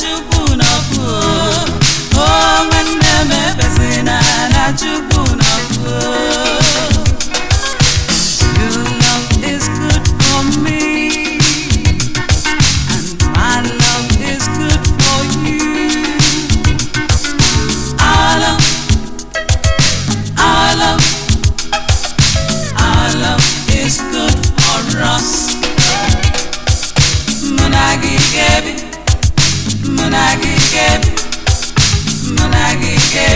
Chukwu you, o oh, nwanne m ebezina na Chukwu n'ọkụ